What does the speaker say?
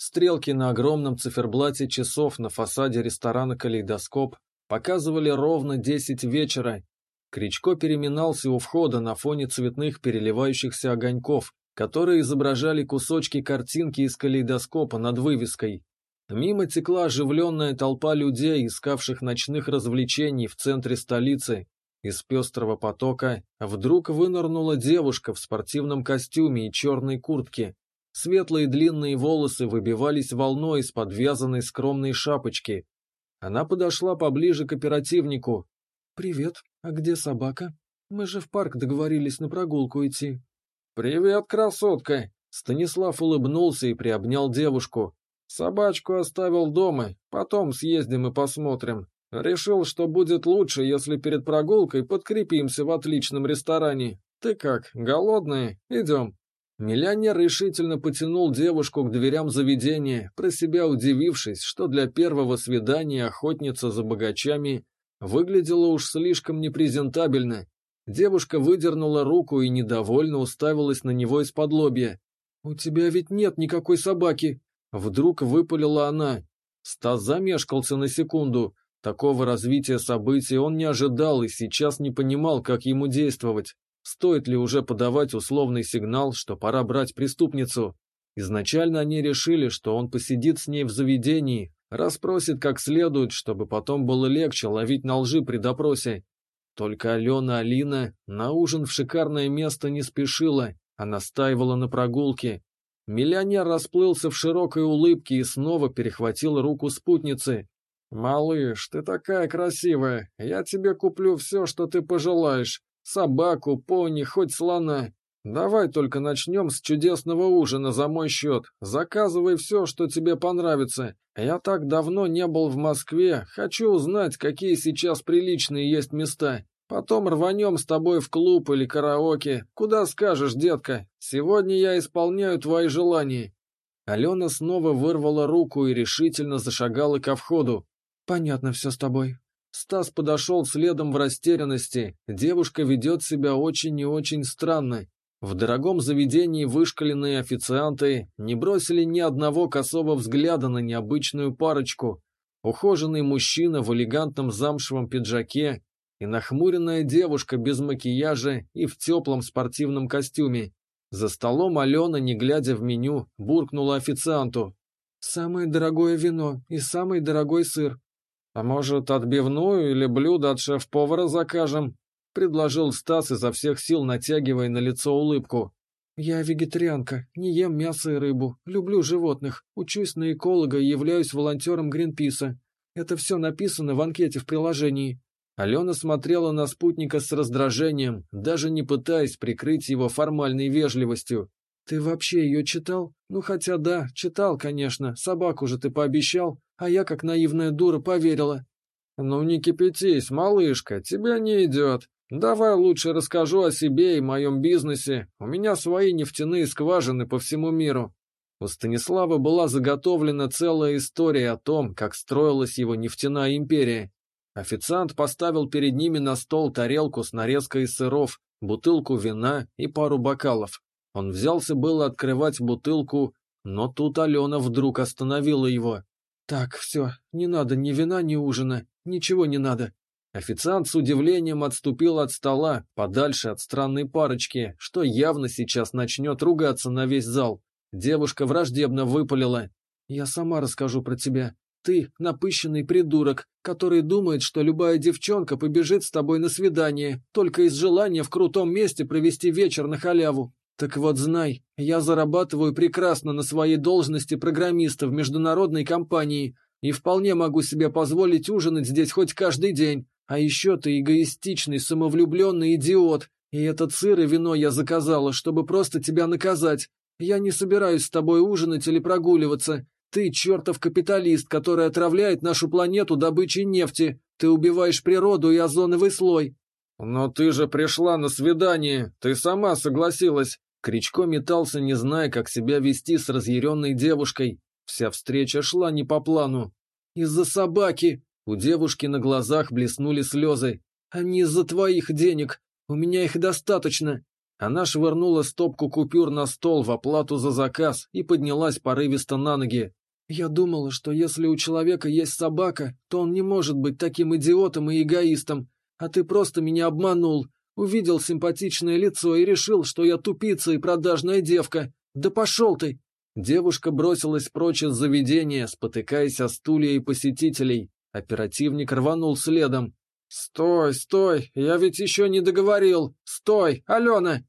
Стрелки на огромном циферблате часов на фасаде ресторана «Калейдоскоп» показывали ровно десять вечера. Кричко переминался у входа на фоне цветных переливающихся огоньков, которые изображали кусочки картинки из калейдоскопа над вывеской. Мимо текла оживленная толпа людей, искавших ночных развлечений в центре столицы. Из пестрого потока вдруг вынырнула девушка в спортивном костюме и черной куртке. Светлые длинные волосы выбивались волной из подвязанной скромной шапочки. Она подошла поближе к оперативнику. «Привет, а где собака? Мы же в парк договорились на прогулку идти». «Привет, красотка!» Станислав улыбнулся и приобнял девушку. Собачку оставил дома, потом съездим и посмотрим. Решил, что будет лучше, если перед прогулкой подкрепимся в отличном ресторане. Ты как, голодная? Идем. Миллионер решительно потянул девушку к дверям заведения, про себя удивившись, что для первого свидания охотница за богачами выглядела уж слишком непрезентабельно. Девушка выдернула руку и недовольно уставилась на него из-под лобья. «У тебя ведь нет никакой собаки!» Вдруг выпалила она. Стас замешкался на секунду. Такого развития событий он не ожидал и сейчас не понимал, как ему действовать. Стоит ли уже подавать условный сигнал, что пора брать преступницу? Изначально они решили, что он посидит с ней в заведении, расспросит как следует, чтобы потом было легче ловить на лжи при допросе. Только Алена Алина на ужин в шикарное место не спешила, а настаивала на прогулке. Миллионер расплылся в широкой улыбке и снова перехватил руку спутницы. «Малыш, ты такая красивая, я тебе куплю все, что ты пожелаешь. Собаку, пони, хоть слона. Давай только начнем с чудесного ужина за мой счет. Заказывай все, что тебе понравится. Я так давно не был в Москве, хочу узнать, какие сейчас приличные есть места. Потом рванем с тобой в клуб или караоке. Куда скажешь, детка? Сегодня я исполняю твои желания». Алена снова вырвала руку и решительно зашагала ко входу. «Понятно все с тобой». Стас подошел следом в растерянности. Девушка ведет себя очень и очень странно. В дорогом заведении вышкаленные официанты не бросили ни одного косого взгляда на необычную парочку. Ухоженный мужчина в элегантном замшевом пиджаке и нахмуренная девушка без макияжа и в теплом спортивном костюме. За столом Алена, не глядя в меню, буркнула официанту. «Самое дорогое вино и самый дорогой сыр». «А может, отбивную или блюдо от шеф-повара закажем?» — предложил Стас изо всех сил, натягивая на лицо улыбку. «Я вегетарианка, не ем мясо и рыбу, люблю животных, учусь на эколога и являюсь волонтером Гринписа. Это все написано в анкете в приложении. Алена смотрела на спутника с раздражением, даже не пытаясь прикрыть его формальной вежливостью. «Ты вообще ее читал? Ну хотя да, читал, конечно, собаку же ты пообещал, а я как наивная дура поверила». «Ну не кипятись, малышка, тебя не идет. Давай лучше расскажу о себе и моем бизнесе. У меня свои нефтяные скважины по всему миру». У Станислава была заготовлена целая история о том, как строилась его нефтяная империя. Официант поставил перед ними на стол тарелку с нарезкой сыров, бутылку вина и пару бокалов. Он взялся было открывать бутылку, но тут Алена вдруг остановила его. «Так, все, не надо ни вина, ни ужина, ничего не надо». Официант с удивлением отступил от стола, подальше от странной парочки, что явно сейчас начнет ругаться на весь зал. Девушка враждебно выпалила. «Я сама расскажу про тебя. Ты напыщенный придурок, который думает, что любая девчонка побежит с тобой на свидание, только из желания в крутом месте провести вечер на халяву. Так вот знай, я зарабатываю прекрасно на своей должности программиста в международной компании и вполне могу себе позволить ужинать здесь хоть каждый день. А еще ты эгоистичный, самовлюбленный идиот, и этот сыр и вино я заказала, чтобы просто тебя наказать. Я не собираюсь с тобой ужинать или прогуливаться. Ты чертов капиталист, который отравляет нашу планету добычей нефти. Ты убиваешь природу и озоновый слой. Но ты же пришла на свидание. Ты сама согласилась. Кричко метался, не зная, как себя вести с разъяренной девушкой. Вся встреча шла не по плану. Из-за собаки. У девушки на глазах блеснули слезы. А не из-за твоих денег. У меня их достаточно. Она швырнула стопку купюр на стол в оплату за заказ и поднялась порывисто на ноги. «Я думала, что если у человека есть собака, то он не может быть таким идиотом и эгоистом. А ты просто меня обманул. Увидел симпатичное лицо и решил, что я тупица и продажная девка. Да пошел ты!» Девушка бросилась прочь из заведения, спотыкаясь о стулья и посетителей. Оперативник рванул следом. «Стой, стой! Я ведь еще не договорил! Стой, Алена!»